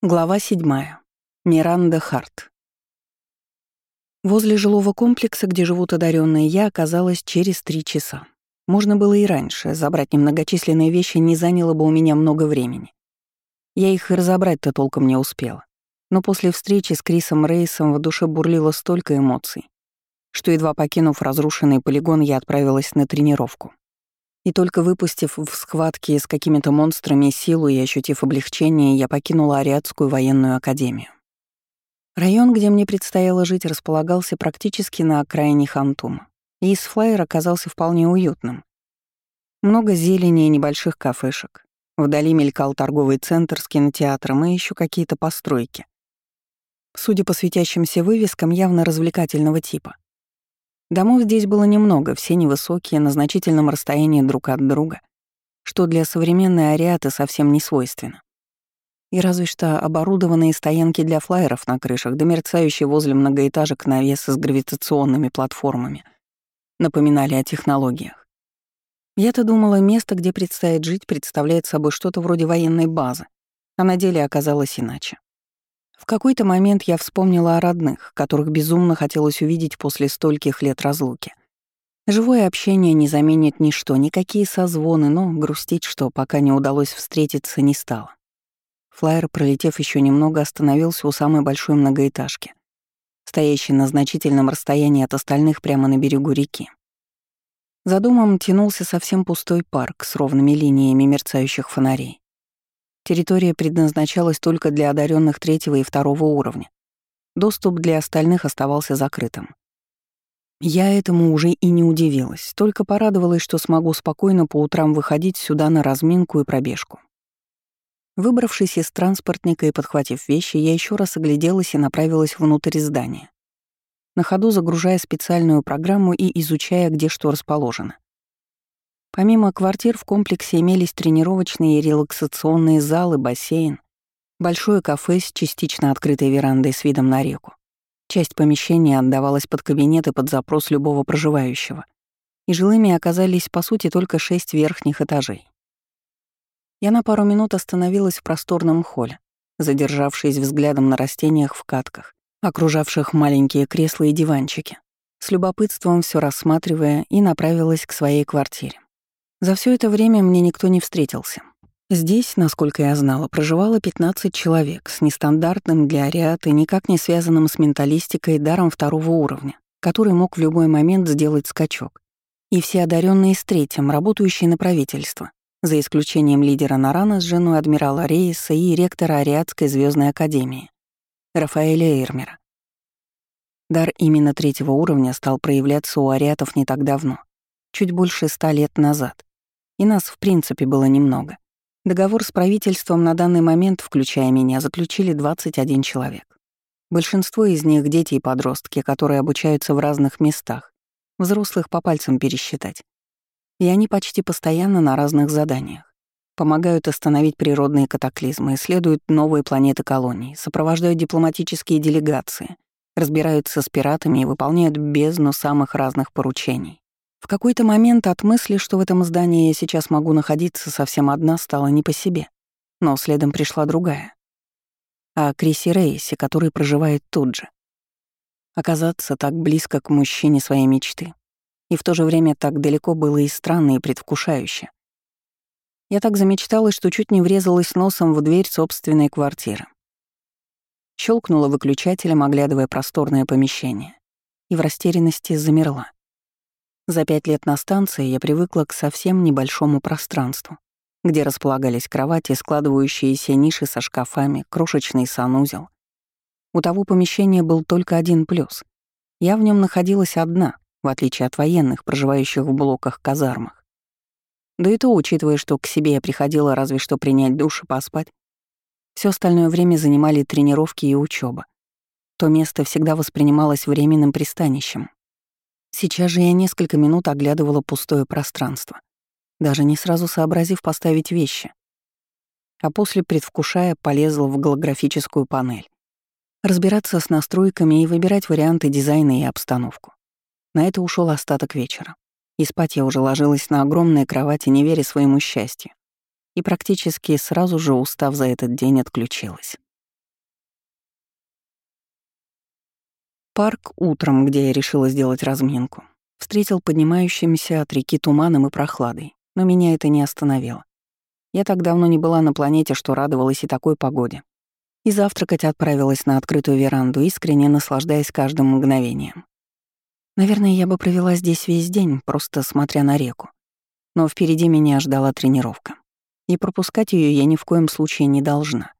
Глава 7. Миранда Харт. Возле жилого комплекса, где живут одаренные, я оказалась через три часа. Можно было и раньше, забрать немногочисленные вещи не заняло бы у меня много времени. Я их и разобрать-то толком не успела. Но после встречи с Крисом Рейсом в душе бурлило столько эмоций, что, едва покинув разрушенный полигон, я отправилась на тренировку. И только выпустив в схватке с какими-то монстрами силу и ощутив облегчение, я покинула Ариадскую военную академию. Район, где мне предстояло жить, располагался практически на окраине Хантума, и из флайера оказался вполне уютным. Много зелени и небольших кафешек. Вдали мелькал торговый центр с кинотеатром и еще какие-то постройки. Судя по светящимся вывескам, явно развлекательного типа — Домов здесь было немного, все невысокие, на значительном расстоянии друг от друга, что для современной ариаты совсем не свойственно. И разве что оборудованные стоянки для флайеров на крышах, да мерцающие возле многоэтажек навесы с гравитационными платформами, напоминали о технологиях. Я-то думала, место, где предстоит жить, представляет собой что-то вроде военной базы, а на деле оказалось иначе. В какой-то момент я вспомнила о родных, которых безумно хотелось увидеть после стольких лет разлуки. Живое общение не заменит ничто, никакие созвоны, но грустить, что пока не удалось встретиться, не стало. Флайер, пролетев еще немного, остановился у самой большой многоэтажки, стоящей на значительном расстоянии от остальных прямо на берегу реки. За домом тянулся совсем пустой парк с ровными линиями мерцающих фонарей. Территория предназначалась только для одаренных третьего и второго уровня. Доступ для остальных оставался закрытым. Я этому уже и не удивилась, только порадовалась, что смогу спокойно по утрам выходить сюда на разминку и пробежку. Выбравшись из транспортника и подхватив вещи, я еще раз огляделась и направилась внутрь здания, на ходу загружая специальную программу и изучая, где что расположено. Помимо квартир в комплексе имелись тренировочные и релаксационные залы, бассейн, большое кафе с частично открытой верандой с видом на реку. Часть помещения отдавалась под кабинет и под запрос любого проживающего, и жилыми оказались, по сути, только шесть верхних этажей. Я на пару минут остановилась в просторном холле, задержавшись взглядом на растениях в катках, окружавших маленькие кресла и диванчики, с любопытством все рассматривая и направилась к своей квартире. За все это время мне никто не встретился. Здесь, насколько я знала, проживало 15 человек с нестандартным для ариаты, никак не связанным с менталистикой даром второго уровня, который мог в любой момент сделать скачок. И все одаренные с третьим, работающие на правительство, за исключением лидера Нарана с женой адмирала Рейса и ректора Ариатской звездной академии, Рафаэля Эрмера. Дар именно третьего уровня стал проявляться у ариатов не так давно, чуть больше ста лет назад, и нас, в принципе, было немного. Договор с правительством на данный момент, включая меня, заключили 21 человек. Большинство из них — дети и подростки, которые обучаются в разных местах, взрослых по пальцам пересчитать. И они почти постоянно на разных заданиях. Помогают остановить природные катаклизмы, исследуют новые планеты колоний, сопровождают дипломатические делегации, разбираются с пиратами и выполняют бездну самых разных поручений. В какой-то момент от мысли, что в этом здании я сейчас могу находиться совсем одна, стало не по себе. Но следом пришла другая. О Крисе Рейсе, который проживает тут же. Оказаться так близко к мужчине своей мечты. И в то же время так далеко было и странно, и предвкушающе. Я так замечталась, что чуть не врезалась носом в дверь собственной квартиры. Щелкнула выключателем, оглядывая просторное помещение, и в растерянности замерла. За пять лет на станции я привыкла к совсем небольшому пространству, где располагались кровати, складывающиеся ниши со шкафами, крошечный санузел. У того помещения был только один плюс. Я в нем находилась одна, в отличие от военных, проживающих в блоках-казармах. Да и то, учитывая, что к себе я приходила разве что принять душ и поспать, все остальное время занимали тренировки и учеба. То место всегда воспринималось временным пристанищем, Сейчас же я несколько минут оглядывала пустое пространство, даже не сразу сообразив поставить вещи. А после, предвкушая, полезла в голографическую панель. Разбираться с настройками и выбирать варианты дизайна и обстановку. На это ушел остаток вечера. И спать я уже ложилась на огромной кровати, не веря своему счастью. И практически сразу же, устав за этот день, отключилась. Парк утром, где я решила сделать разминку. Встретил поднимающимся от реки туманом и прохладой, но меня это не остановило. Я так давно не была на планете, что радовалась и такой погоде. И завтракать отправилась на открытую веранду, искренне наслаждаясь каждым мгновением. Наверное, я бы провела здесь весь день, просто смотря на реку. Но впереди меня ждала тренировка. И пропускать ее я ни в коем случае не должна.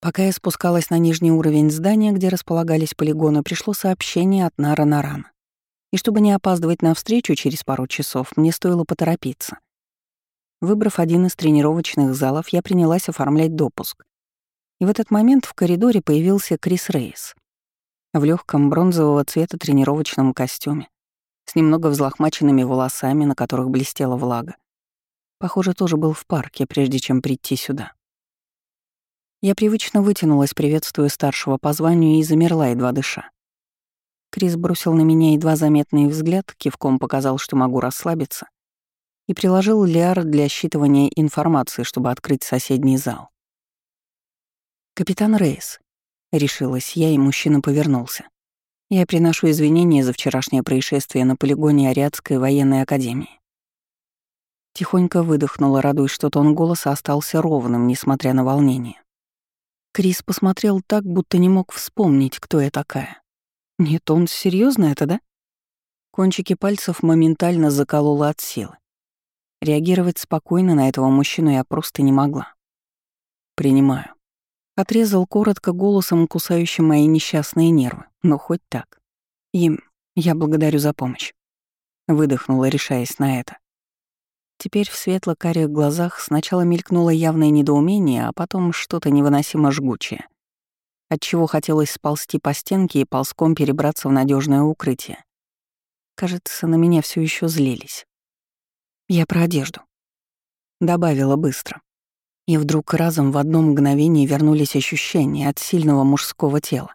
Пока я спускалась на нижний уровень здания, где располагались полигоны, пришло сообщение от Нара Наран. И чтобы не опаздывать на встречу через пару часов, мне стоило поторопиться. Выбрав один из тренировочных залов, я принялась оформлять допуск. И в этот момент в коридоре появился Крис Рейс. В легком бронзового цвета тренировочном костюме, с немного взлохмаченными волосами, на которых блестела влага. Похоже, тоже был в парке, прежде чем прийти сюда. Я привычно вытянулась, приветствуя старшего по званию, и замерла, едва дыша. Крис бросил на меня едва заметный взгляд, кивком показал, что могу расслабиться, и приложил лиар для считывания информации, чтобы открыть соседний зал. «Капитан Рейс», — решилась я, и мужчина повернулся. «Я приношу извинения за вчерашнее происшествие на полигоне Ариадской военной академии». Тихонько выдохнула, радуясь, что тон голоса остался ровным, несмотря на волнение. Крис посмотрел так, будто не мог вспомнить, кто я такая. Нет, он серьезно это, да? Кончики пальцев моментально закололо от силы. Реагировать спокойно на этого мужчину я просто не могла. «Принимаю». Отрезал коротко голосом, кусающим мои несчастные нервы, но хоть так. «Им, я благодарю за помощь». Выдохнула, решаясь на это. Теперь в светло-карих глазах сначала мелькнуло явное недоумение, а потом что-то невыносимо жгучее. Отчего хотелось сползти по стенке и ползком перебраться в надежное укрытие. Кажется, на меня все еще злились. Я про одежду. Добавила быстро. И вдруг разом в одно мгновение вернулись ощущения от сильного мужского тела,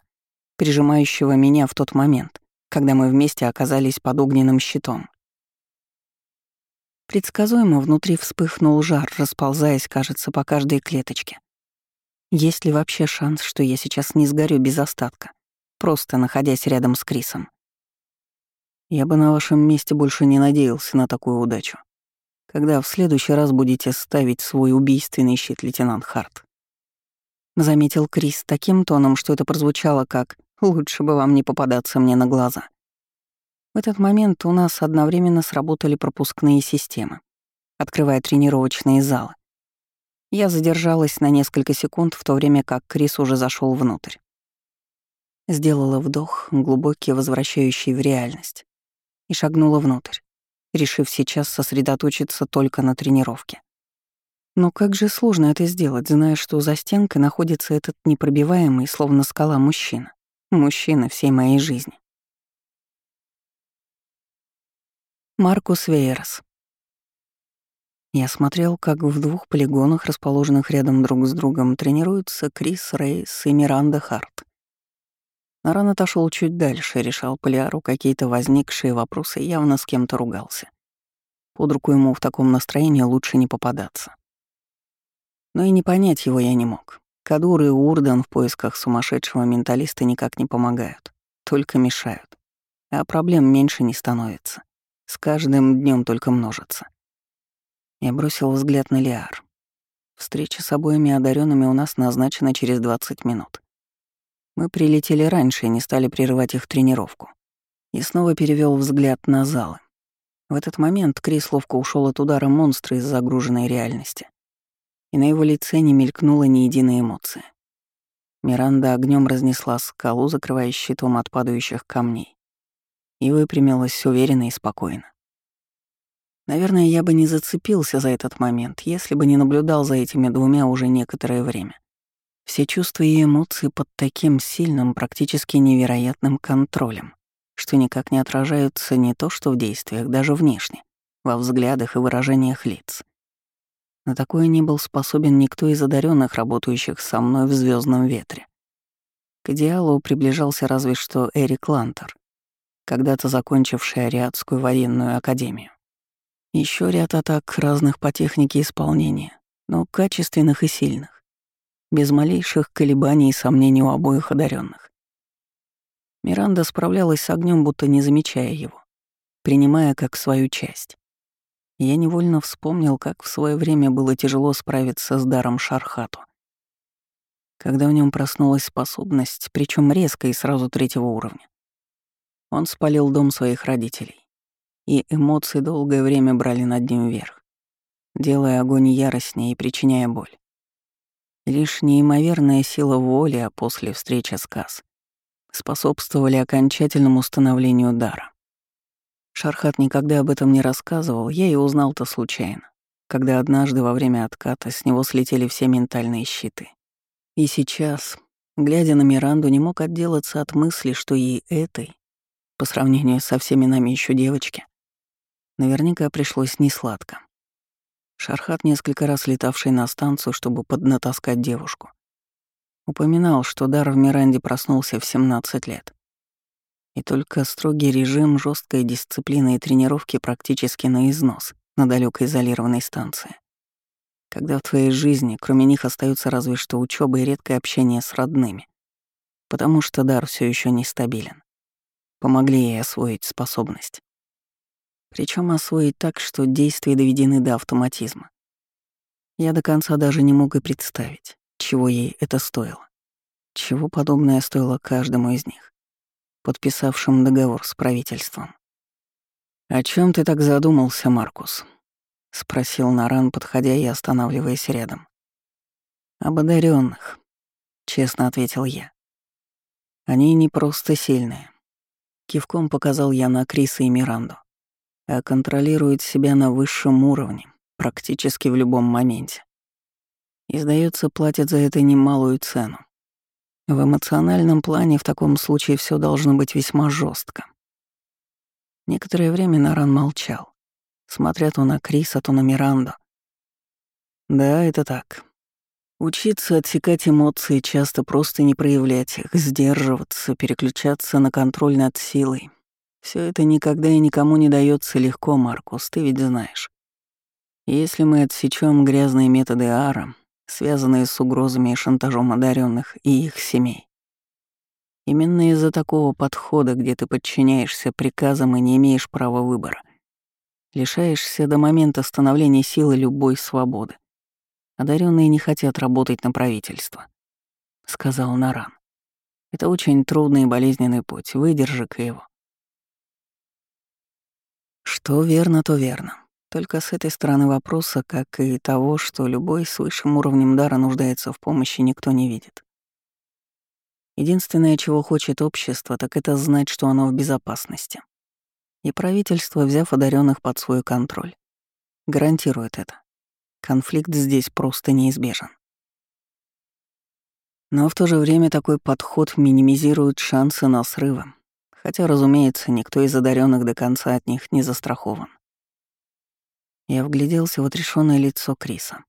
прижимающего меня в тот момент, когда мы вместе оказались под огненным щитом. Предсказуемо внутри вспыхнул жар, расползаясь, кажется, по каждой клеточке. Есть ли вообще шанс, что я сейчас не сгорю без остатка, просто находясь рядом с Крисом? Я бы на вашем месте больше не надеялся на такую удачу. Когда в следующий раз будете ставить свой убийственный щит, лейтенант Харт. Заметил Крис таким тоном, что это прозвучало как «лучше бы вам не попадаться мне на глаза». В этот момент у нас одновременно сработали пропускные системы, открывая тренировочные залы. Я задержалась на несколько секунд, в то время как Крис уже зашел внутрь. Сделала вдох, глубокий, возвращающий в реальность, и шагнула внутрь, решив сейчас сосредоточиться только на тренировке. Но как же сложно это сделать, зная, что за стенкой находится этот непробиваемый, словно скала, мужчина. Мужчина всей моей жизни. Маркус Вейерс. Я смотрел, как в двух полигонах, расположенных рядом друг с другом, тренируются Крис Рейс и Миранда Харт. Наран отошел чуть дальше, решал Полиару какие-то возникшие вопросы явно с кем-то ругался. Под руку ему в таком настроении лучше не попадаться. Но и не понять его я не мог. Кадур и Урдан в поисках сумасшедшего менталиста никак не помогают, только мешают. А проблем меньше не становится. С каждым днем только множится. Я бросил взгляд на Лиар. Встреча с обоими одаренными у нас назначена через 20 минут. Мы прилетели раньше и не стали прерывать их тренировку. И снова перевел взгляд на залы. В этот момент Крис ловко ушел от удара монстра из загруженной реальности. И на его лице не мелькнула ни единой эмоции. Миранда огнем разнесла скалу, закрывая щитом от падающих камней и выпрямилась уверенно и спокойно. Наверное, я бы не зацепился за этот момент, если бы не наблюдал за этими двумя уже некоторое время. Все чувства и эмоции под таким сильным, практически невероятным контролем, что никак не отражаются не то что в действиях, даже внешне, во взглядах и выражениях лиц. На такое не был способен никто из одаренных, работающих со мной в звездном ветре. К идеалу приближался разве что Эрик Лантер, когда-то закончивший Ариадскую военную академию. Еще ряд атак разных по технике исполнения, но качественных и сильных, без малейших колебаний и сомнений у обоих одаренных. Миранда справлялась с огнем, будто не замечая его, принимая как свою часть. Я невольно вспомнил, как в свое время было тяжело справиться с даром Шархату. Когда в нем проснулась способность, причем резко и сразу третьего уровня. Он спалил дом своих родителей, и эмоции долгое время брали над ним верх, делая огонь яростнее и причиняя боль. Лишь неимоверная сила воли, а после встречи с Кас способствовали окончательному становлению дара. Шархат никогда об этом не рассказывал, я и узнал-то случайно, когда однажды во время отката с него слетели все ментальные щиты. И сейчас, глядя на Миранду, не мог отделаться от мысли, что ей этой, по сравнению со всеми нами еще девочки, наверняка пришлось несладко. Шархат, несколько раз летавший на станцию, чтобы поднатаскать девушку, упоминал, что дар в Миранде проснулся в 17 лет. И только строгий режим, жесткая дисциплина и тренировки практически на износ на далекой изолированной станции. Когда в твоей жизни, кроме них, остаются разве что учеба и редкое общение с родными. Потому что дар все еще нестабилен. Помогли ей освоить способность. Причем освоить так, что действия доведены до автоматизма. Я до конца даже не мог и представить, чего ей это стоило. Чего подобное стоило каждому из них подписавшим договор с правительством. «О чем ты так задумался, Маркус?» — спросил Наран, подходя и останавливаясь рядом. «Об одаренных, честно ответил я. «Они не просто сильные». Кивком показал я на Криса и Миранду, а контролируют себя на высшем уровне, практически в любом моменте. И, сдается, платят за это немалую цену. В эмоциональном плане в таком случае все должно быть весьма жестко. Некоторое время Наран молчал, смотря то на Криса, то на Миранду. Да, это так. Учиться отсекать эмоции, часто просто не проявлять их, сдерживаться, переключаться на контроль над силой. Все это никогда и никому не дается легко, Маркус, ты ведь знаешь. Если мы отсечем грязные методы Ара, связанные с угрозами и шантажом одаренных и их семей. Именно из-за такого подхода, где ты подчиняешься приказам и не имеешь права выбора, лишаешься до момента становления силы любой свободы. Одаренные не хотят работать на правительство, сказал Наран. Это очень трудный и болезненный путь, выдержи-ка его. Что верно, то верно. Только с этой стороны вопроса, как и того, что любой с высшим уровнем дара нуждается в помощи, никто не видит. Единственное, чего хочет общество, так это знать, что оно в безопасности. И правительство, взяв одаренных под свой контроль, гарантирует это. Конфликт здесь просто неизбежен. Но в то же время такой подход минимизирует шансы на срывы, хотя, разумеется, никто из одаренных до конца от них не застрахован. Я вгляделся в отрешенное лицо Криса.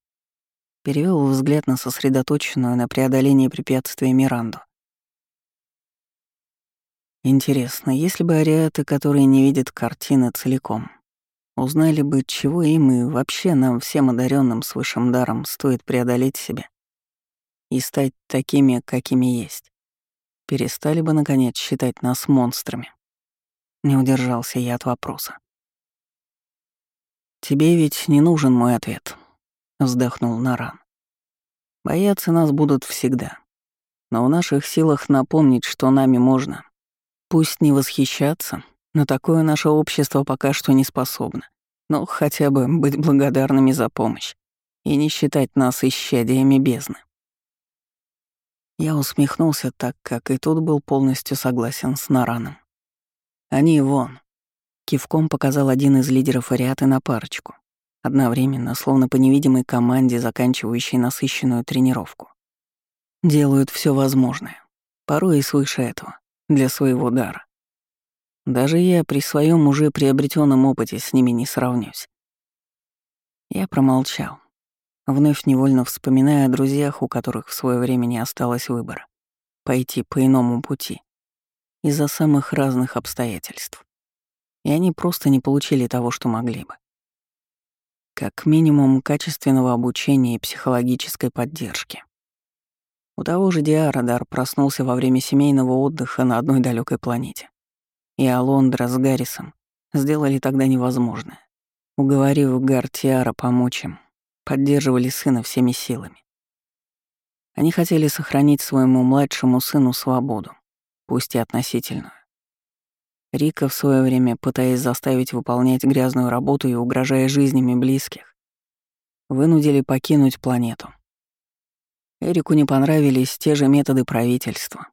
Перевел взгляд на сосредоточенную на преодолении препятствия Миранду. Интересно, если бы ариаты, которые не видят картины целиком, узнали бы, чего им и вообще нам, всем одаренным с высшим даром, стоит преодолеть себя и стать такими, какими есть, перестали бы, наконец, считать нас монстрами. Не удержался я от вопроса. «Тебе ведь не нужен мой ответ», — вздохнул Наран. «Бояться нас будут всегда. Но в наших силах напомнить, что нами можно. Пусть не восхищаться, но такое наше общество пока что не способно. Но хотя бы быть благодарными за помощь и не считать нас исчадиями бездны». Я усмехнулся так, как и тут был полностью согласен с Нараном. Они вон, Кивком показал один из лидеров Ариаты на парочку, одновременно, словно по невидимой команде, заканчивающей насыщенную тренировку. Делают все возможное, порой и свыше этого, для своего дара. Даже я при своем уже приобретенном опыте с ними не сравнюсь. Я промолчал, вновь невольно вспоминая о друзьях, у которых в свое время не осталось выбора — пойти по иному пути из-за самых разных обстоятельств и они просто не получили того, что могли бы. Как минимум качественного обучения и психологической поддержки. У того же Диара Дар проснулся во время семейного отдыха на одной далекой планете. И Алондра с Гаррисом сделали тогда невозможное, уговорив Гартиара помочь им, поддерживали сына всеми силами. Они хотели сохранить своему младшему сыну свободу, пусть и относительную. Рика в свое время, пытаясь заставить выполнять грязную работу и угрожая жизнями близких, вынудили покинуть планету. Эрику не понравились те же методы правительства,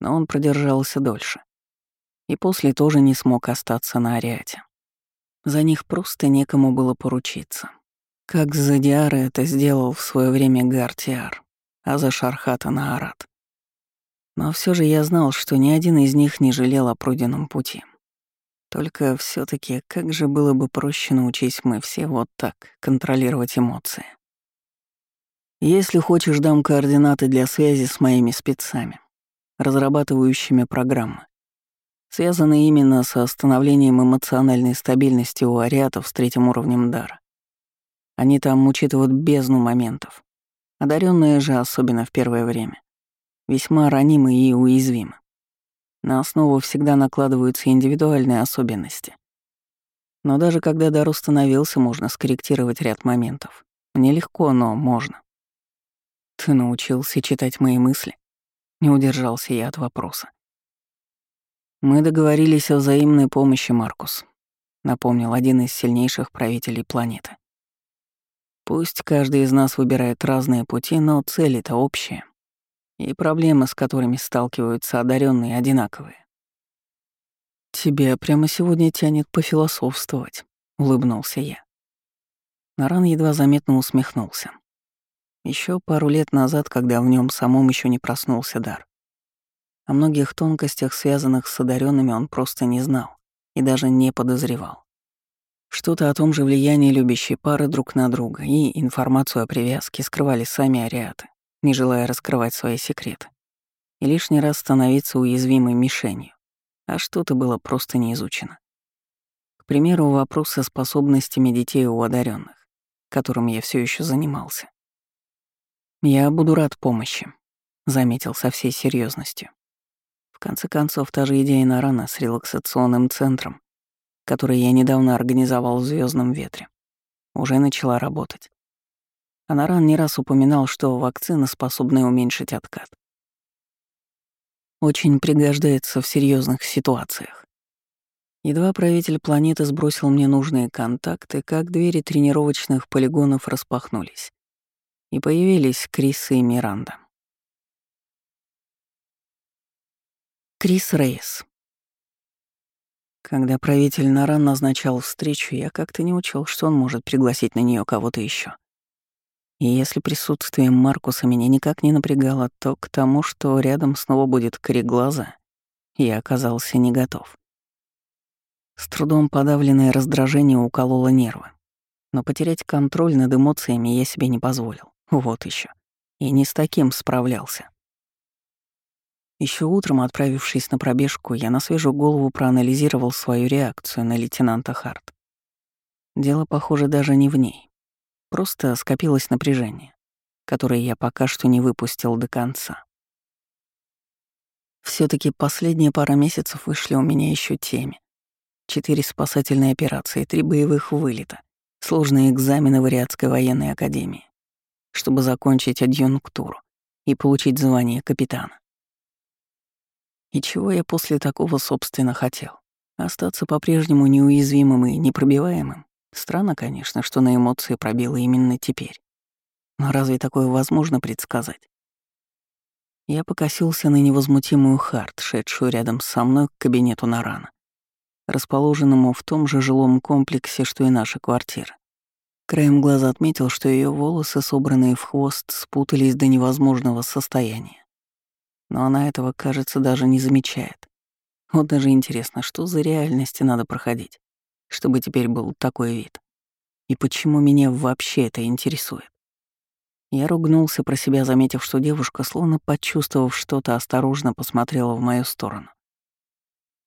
но он продержался дольше. И после тоже не смог остаться на Ариате. За них просто некому было поручиться. Как за Диара это сделал в свое время Гартиар, а за Шархата на Арат. Но все же я знал, что ни один из них не жалел о пройденном пути. Только все таки как же было бы проще научить мы все вот так контролировать эмоции. Если хочешь, дам координаты для связи с моими спецами, разрабатывающими программы, связанные именно со остановлением эмоциональной стабильности у ариатов с третьим уровнем дара. Они там учитывают бездну моментов. Одаренные же, особенно в первое время, весьма ранимы и уязвимы. На основу всегда накладываются индивидуальные особенности. Но даже когда дар установился, можно скорректировать ряд моментов. Нелегко, но можно. Ты научился читать мои мысли? Не удержался я от вопроса. Мы договорились о взаимной помощи, Маркус, напомнил один из сильнейших правителей планеты. Пусть каждый из нас выбирает разные пути, но цели-то общие и проблемы, с которыми сталкиваются одаренные, одинаковые. «Тебя прямо сегодня тянет пофилософствовать», — улыбнулся я. Наран едва заметно усмехнулся. Еще пару лет назад, когда в нем самом еще не проснулся дар. О многих тонкостях, связанных с одаренными, он просто не знал и даже не подозревал. Что-то о том же влиянии любящей пары друг на друга и информацию о привязке скрывали сами ариаты не желая раскрывать свои секреты, и лишний раз становиться уязвимой мишенью, а что-то было просто не изучено. К примеру, вопрос со способностями детей у одаренных, которым я все еще занимался. «Я буду рад помощи», — заметил со всей серьезностью. В конце концов, та же идея Нарана с релаксационным центром, который я недавно организовал в Звездном ветре, уже начала работать. Анаран не раз упоминал, что вакцина способна уменьшить откат. Очень пригождается в серьезных ситуациях. Едва правитель планеты сбросил мне нужные контакты, как двери тренировочных полигонов распахнулись. И появились Крис и Миранда. Крис Рейс. Когда правитель Наран назначал встречу, я как-то не учел, что он может пригласить на нее кого-то еще. И если присутствие Маркуса меня никак не напрягало, то к тому, что рядом снова будет кореглаза, я оказался не готов. С трудом подавленное раздражение укололо нервы. Но потерять контроль над эмоциями я себе не позволил. Вот еще. И не с таким справлялся. Еще утром, отправившись на пробежку, я на свежую голову проанализировал свою реакцию на лейтенанта Харт. Дело, похоже, даже не в ней. Просто скопилось напряжение, которое я пока что не выпустил до конца. все таки последние пара месяцев вышли у меня еще теми. Четыре спасательные операции, три боевых вылета, сложные экзамены в Ариадской военной академии, чтобы закончить адъюнктуру и получить звание капитана. И чего я после такого, собственно, хотел? Остаться по-прежнему неуязвимым и непробиваемым? Странно, конечно, что на эмоции пробило именно теперь. Но разве такое возможно предсказать? Я покосился на невозмутимую Харт, шедшую рядом со мной к кабинету Нарана, расположенному в том же жилом комплексе, что и наша квартира. Краем глаза отметил, что ее волосы, собранные в хвост, спутались до невозможного состояния. Но она этого, кажется, даже не замечает. Вот даже интересно, что за реальности надо проходить чтобы теперь был такой вид. И почему меня вообще это интересует? Я ругнулся про себя, заметив, что девушка, словно почувствовав что-то, осторожно посмотрела в мою сторону.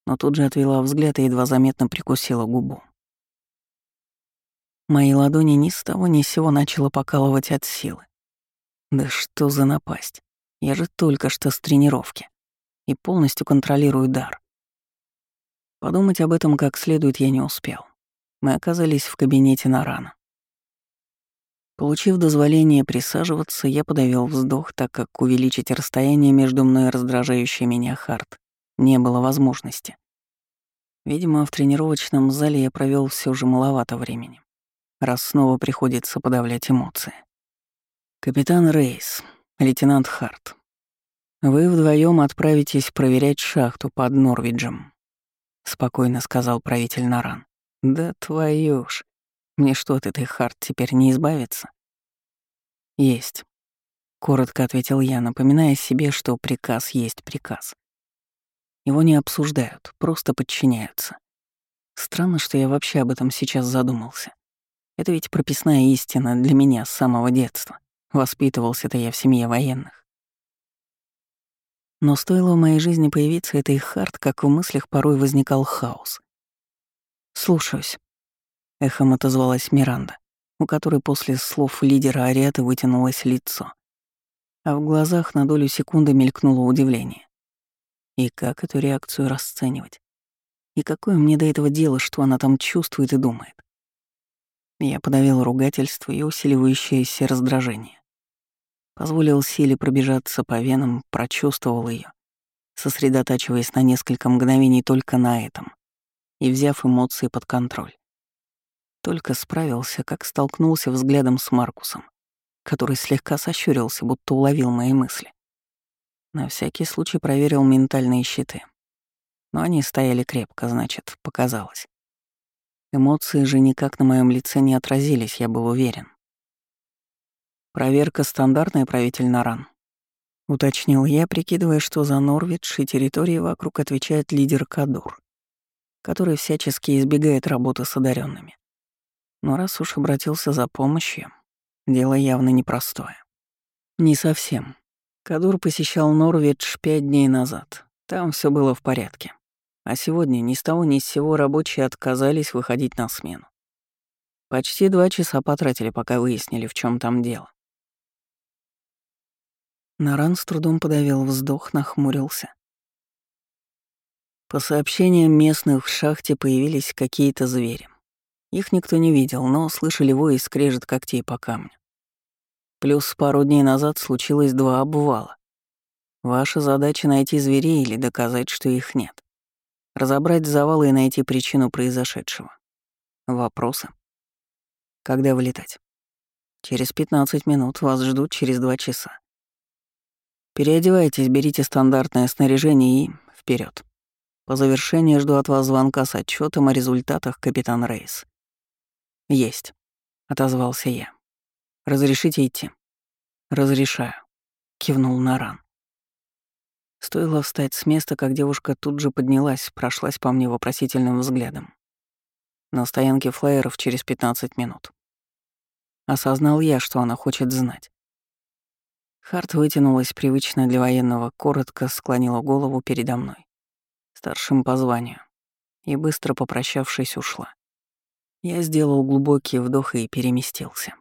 Но тут же отвела взгляд и едва заметно прикусила губу. Мои ладони ни с того ни с сего начало покалывать от силы. Да что за напасть? Я же только что с тренировки и полностью контролирую дар. Подумать об этом как следует я не успел. Мы оказались в кабинете Нарана. Получив дозволение присаживаться, я подавил вздох, так как увеличить расстояние между мной и раздражающей меня Харт не было возможности. Видимо, в тренировочном зале я провел все же маловато времени, раз снова приходится подавлять эмоции. «Капитан Рейс, лейтенант Харт, вы вдвоем отправитесь проверять шахту под Норвиджем», — спокойно сказал правитель Наран. «Да твою ж! Мне что от этой Харт теперь не избавиться?» «Есть», — коротко ответил я, напоминая себе, что приказ есть приказ. Его не обсуждают, просто подчиняются. Странно, что я вообще об этом сейчас задумался. Это ведь прописная истина для меня с самого детства. Воспитывался-то я в семье военных. Но стоило в моей жизни появиться этой хард, как в мыслях порой возникал хаос. «Слушаюсь», — эхом отозвалась Миранда у которой после слов лидера Ариаты вытянулось лицо. А в глазах на долю секунды мелькнуло удивление. И как эту реакцию расценивать? И какое мне до этого дело, что она там чувствует и думает? Я подавил ругательство и усиливающееся раздражение. Позволил силе пробежаться по венам, прочувствовал ее, сосредотачиваясь на несколько мгновений только на этом и взяв эмоции под контроль. Только справился, как столкнулся взглядом с Маркусом, который слегка сощурился, будто уловил мои мысли. На всякий случай проверил ментальные щиты. Но они стояли крепко, значит, показалось. Эмоции же никак на моем лице не отразились, я был уверен. «Проверка стандартная, правитель Наран», — уточнил я, прикидывая, что за Норвидж и территории вокруг отвечает лидер Кадур, который всячески избегает работы с одаренными. Но раз уж обратился за помощью, дело явно непростое. Не совсем. Кадур посещал Норвидж пять дней назад. Там все было в порядке. А сегодня ни с того ни с сего рабочие отказались выходить на смену. Почти два часа потратили, пока выяснили, в чем там дело. Наран с трудом подавил вздох, нахмурился. По сообщениям местных, в шахте появились какие-то звери. Их никто не видел, но слышали вой и скрежет когтей по камню. Плюс пару дней назад случилось два обвала. Ваша задача — найти зверей или доказать, что их нет. Разобрать завалы и найти причину произошедшего. Вопросы? Когда вылетать? Через 15 минут вас ждут через два часа. Переодевайтесь, берите стандартное снаряжение и вперед. По завершении жду от вас звонка с отчетом о результатах, капитан Рейс. «Есть», — отозвался я. «Разрешите идти?» «Разрешаю», — кивнул Наран. Стоило встать с места, как девушка тут же поднялась, прошлась по мне вопросительным взглядом. На стоянке флайеров через 15 минут. Осознал я, что она хочет знать. Харт вытянулась привычно для военного, коротко склонила голову передо мной, старшим по званию, и, быстро попрощавшись, ушла. Я сделал глубокий вдох и переместился.